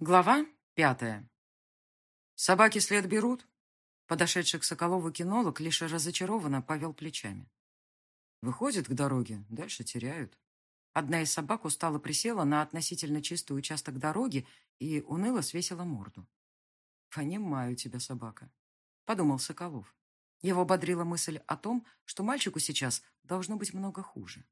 Глава пятая. Собаки след берут. Подошедший к Соколову кинолог лишь разочарованно повел плечами. Выходит к дороге, дальше теряют. Одна из собак устало присела на относительно чистый участок дороги и уныло свесила морду. «Понимаю тебя, собака», — подумал Соколов. Его бодрила мысль о том, что мальчику сейчас должно быть много хуже.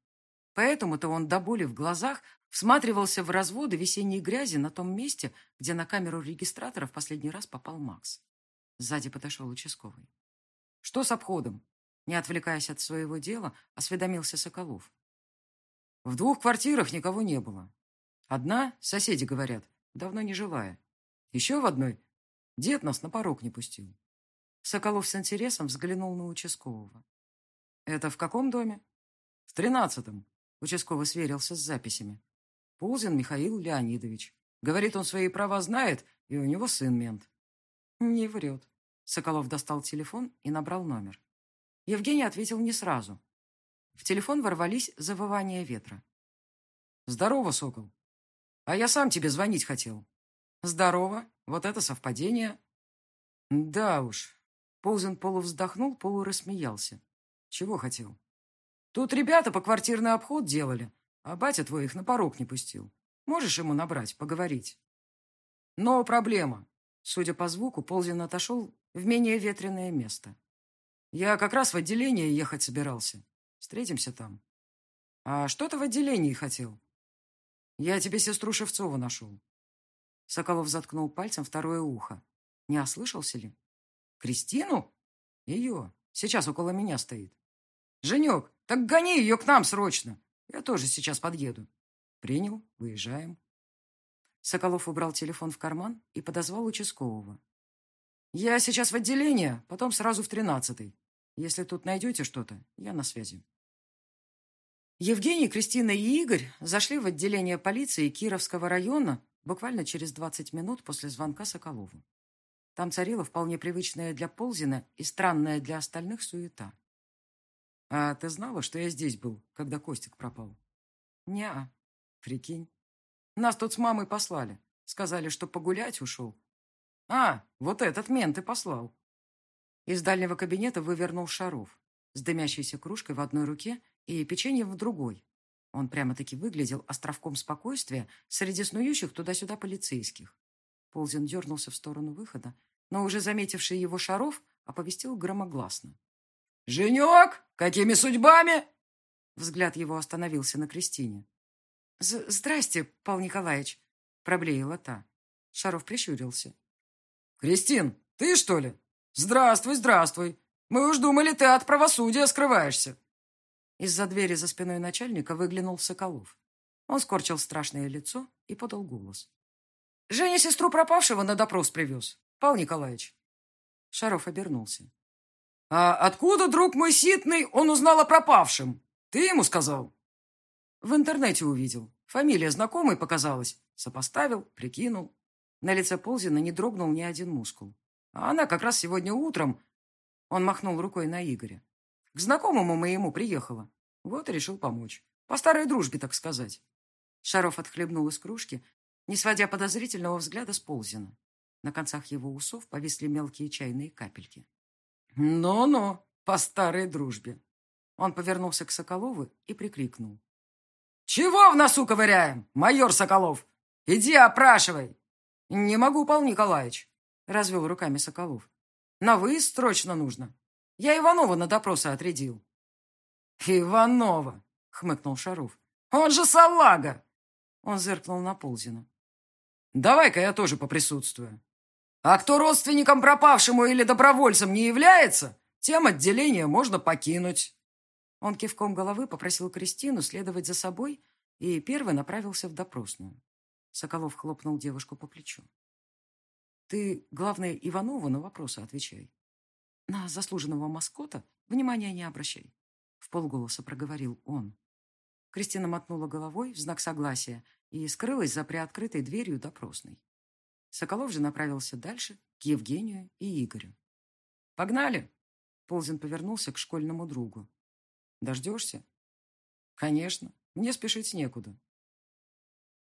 Поэтому-то он до боли в глазах всматривался в разводы весенней грязи на том месте, где на камеру регистратора в последний раз попал Макс. Сзади подошел участковый. «Что с обходом?» Не отвлекаясь от своего дела, осведомился Соколов. «В двух квартирах никого не было. Одна, соседи говорят, давно не жилая. Еще в одной дед нас на порог не пустил». Соколов с интересом взглянул на участкового. «Это в каком доме?» «В тринадцатом», Участковый сверился с записями. Пулзин Михаил Леонидович. Говорит, он свои права знает, и у него сын мент. Не врет. Соколов достал телефон и набрал номер. Евгений ответил не сразу. В телефон ворвались завывания ветра. «Здорово, Сокол. А я сам тебе звонить хотел». «Здорово. Вот это совпадение». «Да уж». Ползин полувздохнул, полурассмеялся. «Чего хотел?» Тут ребята по квартирный обход делали, а батя твой их на порог не пустил. Можешь ему набрать, поговорить?» «Но проблема». Судя по звуку, Ползин отошел в менее ветреное место. «Я как раз в отделение ехать собирался. Встретимся там». «А что ты в отделении хотел?» «Я тебе сестру Шевцову нашел». Соколов заткнул пальцем второе ухо. Не ослышался ли? «Кристину?» «Ее. Сейчас около меня стоит». «Женек, так гони ее к нам срочно. Я тоже сейчас подъеду. Принял, выезжаем. Соколов убрал телефон в карман и подозвал участкового. Я сейчас в отделение, потом сразу в тринадцатый. Если тут найдете что-то, я на связи. Евгений, Кристина и Игорь зашли в отделение полиции Кировского района буквально через 20 минут после звонка Соколову. Там царила вполне привычная для Ползина и странная для остальных суета. А ты знала, что я здесь был, когда Костик пропал? Неа. Прикинь. Нас тут с мамой послали. Сказали, что погулять ушел. А, вот этот мент и послал. Из дальнего кабинета вывернул Шаров с дымящейся кружкой в одной руке и печеньем в другой. Он прямо-таки выглядел островком спокойствия среди снующих туда-сюда полицейских. Ползин дернулся в сторону выхода, но уже заметивший его Шаров оповестил громогласно. «Женек, какими судьбами?» Взгляд его остановился на Кристине. «Здрасте, Павел Николаевич», — проблеяла та. Шаров прищурился. «Кристин, ты что ли? Здравствуй, здравствуй. Мы уж думали, ты от правосудия скрываешься». Из-за двери за спиной начальника выглянул Соколов. Он скорчил страшное лицо и подал голос. «Женя сестру пропавшего на допрос привез, Павел Николаевич». Шаров обернулся. «А откуда, друг мой ситный, он узнал о пропавшем? Ты ему сказал?» «В интернете увидел. Фамилия знакомой показалась. Сопоставил, прикинул». На лице Ползина не дрогнул ни один мускул. А она как раз сегодня утром... Он махнул рукой на Игоря. К знакомому моему приехала. Вот и решил помочь. По старой дружбе, так сказать. Шаров отхлебнул из кружки, не сводя подозрительного взгляда с Ползина. На концах его усов повисли мелкие чайные капельки. «Ну-ну, по старой дружбе». Он повернулся к Соколову и прикрикнул. «Чего в носу ковыряем, майор Соколов? Иди опрашивай!» «Не могу, Павел Николаевич», — развел руками Соколов. «На выезд срочно нужно. Я Иванова на допросы отрядил». «Иванова», — хмыкнул Шаров. «Он же салага!» Он зыркнул на Ползина. «Давай-ка я тоже поприсутствую. А кто родственником пропавшему или добровольцем не является, тем отделение можно покинуть. Он кивком головы попросил Кристину следовать за собой и первый направился в допросную. Соколов хлопнул девушку по плечу. «Ты, главное, Иванову на вопросы отвечай. На заслуженного маскота внимания не обращай», — в полголоса проговорил он. Кристина мотнула головой в знак согласия и скрылась за приоткрытой дверью допросной. Соколов же направился дальше, к Евгению и Игорю. «Погнали!» Ползин повернулся к школьному другу. «Дождешься?» «Конечно. Мне спешить некуда.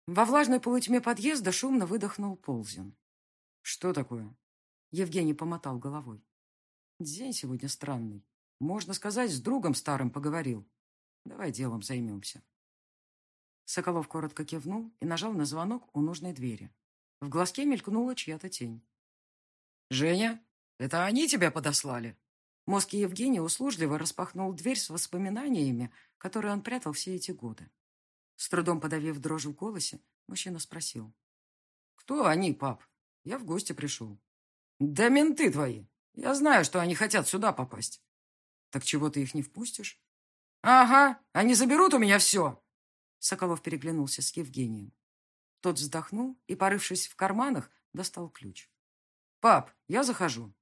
Во влажной полутьме подъезда шумно выдохнул Ползин. «Что такое?» Евгений помотал головой. «День сегодня странный. Можно сказать, с другом старым поговорил. Давай делом займемся». Соколов коротко кивнул и нажал на звонок у нужной двери. В глазке мелькнула чья-то тень. «Женя, это они тебя подослали?» Мозг Евгения услужливо распахнул дверь с воспоминаниями, которые он прятал все эти годы. С трудом подавив дрожь в голосе, мужчина спросил. «Кто они, пап? Я в гости пришел». «Да менты твои! Я знаю, что они хотят сюда попасть». «Так чего ты их не впустишь?» «Ага, они заберут у меня все!» Соколов переглянулся с Евгением. Тот вздохнул и, порывшись в карманах, достал ключ. «Пап, я захожу».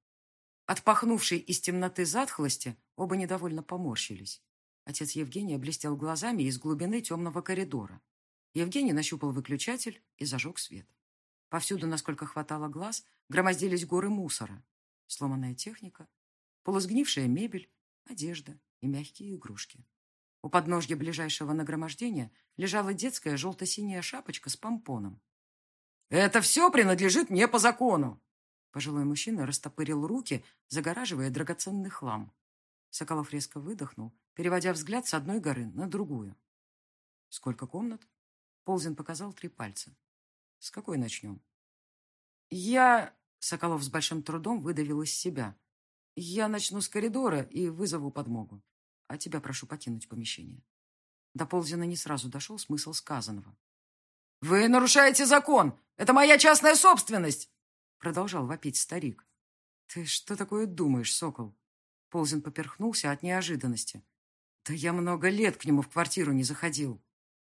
Отпахнувший из темноты затхлости, оба недовольно поморщились. Отец Евгения блестел глазами из глубины темного коридора. Евгений нащупал выключатель и зажег свет. Повсюду, насколько хватало глаз, громоздились горы мусора. Сломанная техника, полусгнившая мебель, одежда и мягкие игрушки. У подножья ближайшего нагромождения лежала детская желто-синяя шапочка с помпоном. «Это все принадлежит мне по закону!» Пожилой мужчина растопырил руки, загораживая драгоценный хлам. Соколов резко выдохнул, переводя взгляд с одной горы на другую. «Сколько комнат?» Ползин показал три пальца. «С какой начнем?» «Я...» Соколов с большим трудом выдавил из себя. «Я начну с коридора и вызову подмогу. А тебя прошу покинуть помещение». До Ползина не сразу дошел смысл сказанного. «Вы нарушаете закон! Это моя частная собственность!» Продолжал вопить старик. «Ты что такое думаешь, сокол?» Ползин поперхнулся от неожиданности. «Да я много лет к нему в квартиру не заходил.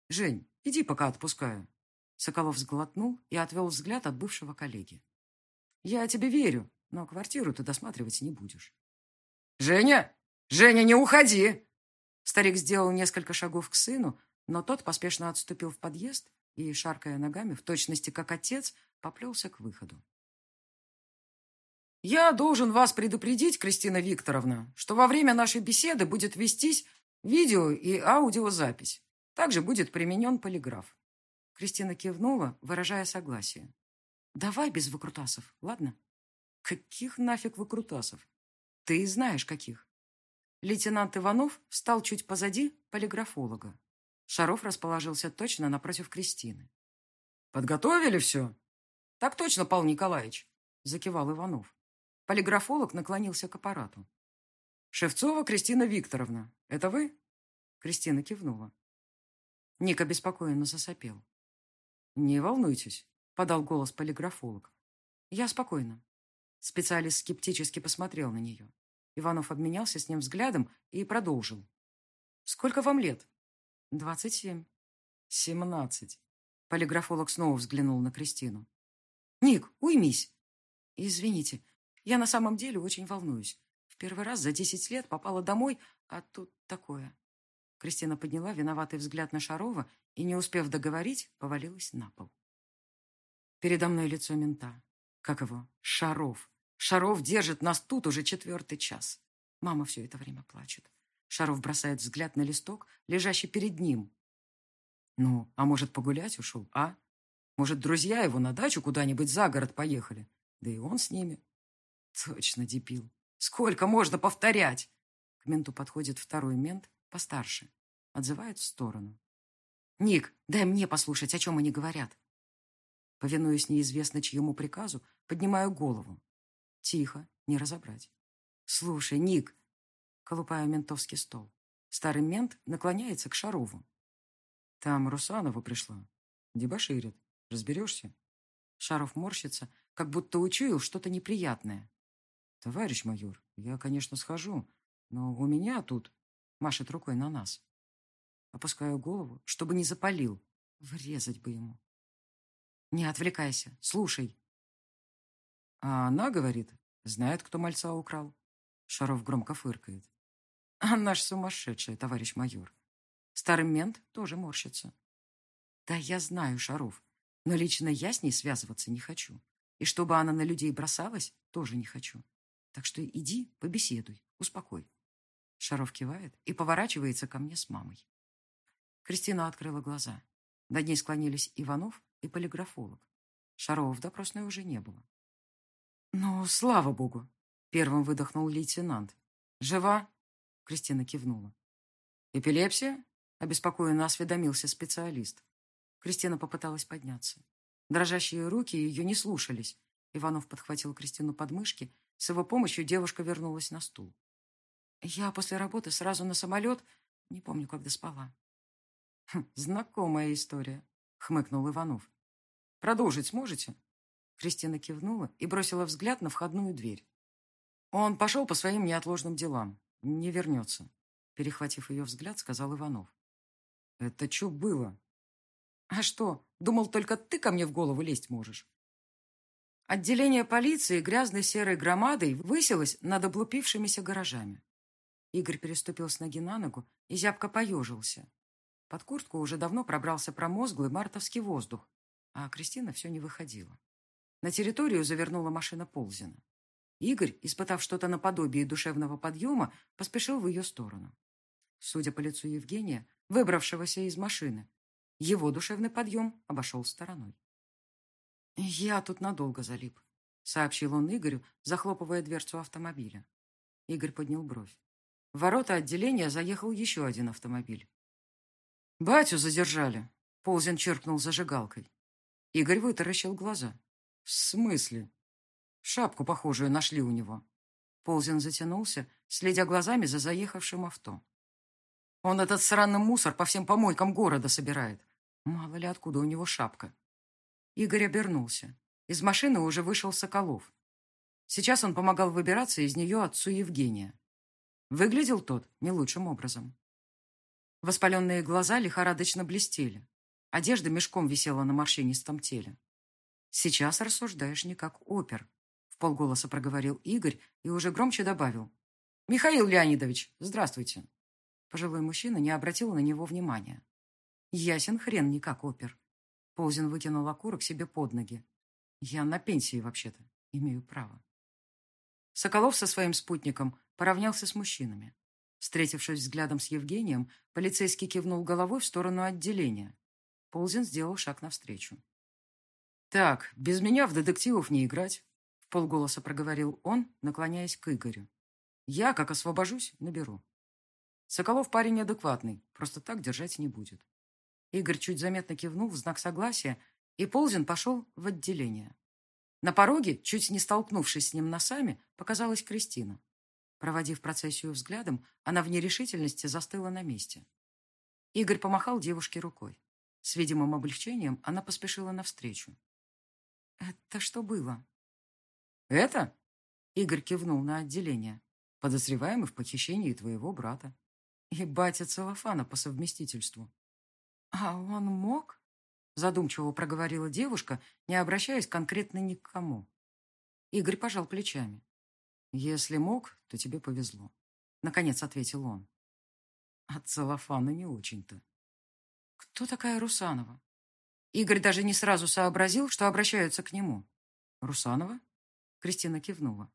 Жень, иди пока отпускаю». Соколов сглотнул и отвел взгляд от бывшего коллеги. «Я тебе верю, но квартиру ты досматривать не будешь». «Женя! Женя, не уходи!» Старик сделал несколько шагов к сыну, но тот поспешно отступил в подъезд и, шаркая ногами, в точности как отец, поплелся к выходу. Я должен вас предупредить, Кристина Викторовна, что во время нашей беседы будет вестись видео и аудиозапись. Также будет применен полиграф. Кристина кивнула, выражая согласие. Давай без выкрутасов, ладно? Каких нафиг выкрутасов? Ты знаешь, каких. Лейтенант Иванов встал чуть позади полиграфолога. Шаров расположился точно напротив Кристины. «Подготовили все?» «Так точно, Павел Николаевич», — закивал Иванов. Полиграфолог наклонился к аппарату. «Шевцова Кристина Викторовна, это вы?» Кристина кивнула. Ник обеспокоенно засопел. «Не волнуйтесь», — подал голос полиграфолог. «Я спокойна». Специалист скептически посмотрел на нее. Иванов обменялся с ним взглядом и продолжил. «Сколько вам лет?» «Двадцать семь». «Семнадцать». Полиграфолог снова взглянул на Кристину. «Ник, уймись!» «Извините, я на самом деле очень волнуюсь. В первый раз за десять лет попала домой, а тут такое. Кристина подняла виноватый взгляд на Шарова и, не успев договорить, повалилась на пол. Передо мной лицо мента. Как его? Шаров. Шаров держит нас тут уже четвертый час. Мама все это время плачет. Шаров бросает взгляд на листок, лежащий перед ним. Ну, а может, погулять ушел, а? Может, друзья его на дачу куда-нибудь за город поехали? Да и он с ними. Точно дебил. Сколько можно повторять? К менту подходит второй мент, постарше. Отзывает в сторону. «Ник, дай мне послушать, о чем они говорят». Повинуясь неизвестно чьему приказу, поднимаю голову. Тихо, не разобрать. «Слушай, Ник!» Колупаю ментовский стол. Старый мент наклоняется к Шарову. «Там Русанова пришла. Дебоширит. Разберешься?» Шаров морщится, как будто учуял что-то неприятное. «Товарищ майор, я, конечно, схожу, но у меня тут...» Машет рукой на нас. Опускаю голову, чтобы не запалил. Врезать бы ему. «Не отвлекайся, слушай». А она говорит, знает, кто мальца украл. Шаров громко фыркает. А наш сумасшедший, товарищ майор. Старый мент тоже морщится. Да я знаю, Шаров, но лично я с ней связываться не хочу. И чтобы она на людей бросалась, тоже не хочу. Так что иди, побеседуй, успокой. Шаров кивает и поворачивается ко мне с мамой. Кристина открыла глаза. Над ней склонились Иванов и полиграфолог. Шарова в допросной уже не было. «Ну, слава богу!» — первым выдохнул лейтенант. «Жива?» — Кристина кивнула. «Эпилепсия?» — обеспокоенно осведомился специалист. Кристина попыталась подняться. Дрожащие руки ее не слушались. Иванов подхватил Кристину под мышки. С его помощью девушка вернулась на стул. «Я после работы сразу на самолет. Не помню, когда спала». «Хм, «Знакомая история», — хмыкнул Иванов. «Продолжить сможете?» Кристина кивнула и бросила взгляд на входную дверь. «Он пошел по своим неотложным делам. Не вернется», — перехватив ее взгляд, сказал Иванов. «Это что было?» «А что, думал, только ты ко мне в голову лезть можешь?» Отделение полиции грязной серой громадой высилось над облупившимися гаражами. Игорь переступил с ноги на ногу и зябко поежился. Под куртку уже давно пробрался промозглый мартовский воздух, а Кристина все не выходила. На территорию завернула машина Ползина. Игорь, испытав что-то наподобие душевного подъема, поспешил в ее сторону. Судя по лицу Евгения, выбравшегося из машины, его душевный подъем обошел стороной. «Я тут надолго залип», — сообщил он Игорю, захлопывая дверцу автомобиля. Игорь поднял бровь. В ворота отделения заехал еще один автомобиль. «Батю задержали», — Ползин черкнул зажигалкой. Игорь вытаращил глаза. «В смысле?» Шапку похожую нашли у него. Ползин затянулся, следя глазами за заехавшим авто. Он этот сраный мусор по всем помойкам города собирает. Мало ли откуда у него шапка. Игорь обернулся. Из машины уже вышел Соколов. Сейчас он помогал выбираться из нее отцу Евгения. Выглядел тот не лучшим образом. Воспаленные глаза лихорадочно блестели. Одежда мешком висела на морщинистом теле. «Сейчас рассуждаешь не как опер», — в полголоса проговорил Игорь и уже громче добавил. «Михаил Леонидович, здравствуйте». Пожилой мужчина не обратил на него внимания. Ясен хрен не как опер. Ползин вытянул окурок себе под ноги. Я на пенсии вообще-то. Имею право. Соколов со своим спутником поравнялся с мужчинами. Встретившись взглядом с Евгением, полицейский кивнул головой в сторону отделения. Ползин сделал шаг навстречу. «Так, без меня в детективов не играть», — в полголоса проговорил он, наклоняясь к Игорю. «Я, как освобожусь, наберу». Соколов парень адекватный, просто так держать не будет. Игорь чуть заметно кивнул в знак согласия, и Ползин пошел в отделение. На пороге, чуть не столкнувшись с ним носами, показалась Кристина. Проводив процессию взглядом, она в нерешительности застыла на месте. Игорь помахал девушке рукой. С видимым облегчением она поспешила навстречу. «Это что было?» «Это?» Игорь кивнул на отделение. «Подозреваемый в похищении твоего брата. И батя Целофана по совместительству. «А он мог?» Задумчиво проговорила девушка, не обращаясь конкретно ни к кому. Игорь пожал плечами. «Если мог, то тебе повезло», — наконец ответил он. От целлофана не очень-то. «Кто такая Русанова?» Игорь даже не сразу сообразил, что обращаются к нему. «Русанова?» Кристина кивнула.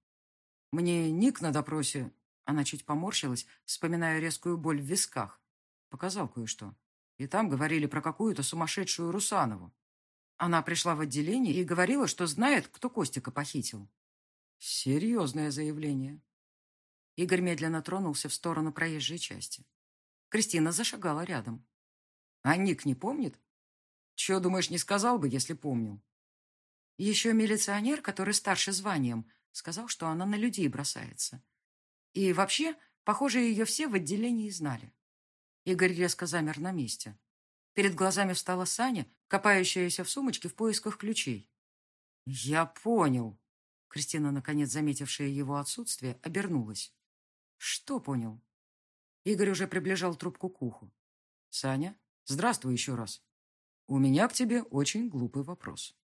«Мне ник на допросе...» Она чуть поморщилась, вспоминая резкую боль в висках. Показал кое-что. И там говорили про какую-то сумасшедшую Русанову. Она пришла в отделение и говорила, что знает, кто Костика похитил. Серьезное заявление. Игорь медленно тронулся в сторону проезжей части. Кристина зашагала рядом. А Ник не помнит? Чего, думаешь, не сказал бы, если помнил? Еще милиционер, который старше званием, сказал, что она на людей бросается. И вообще, похоже, ее все в отделении знали. Игорь резко замер на месте. Перед глазами встала Саня, копающаяся в сумочке в поисках ключей. «Я понял». Кристина, наконец заметившая его отсутствие, обернулась. «Что понял?» Игорь уже приближал трубку к уху. «Саня, здравствуй еще раз. У меня к тебе очень глупый вопрос».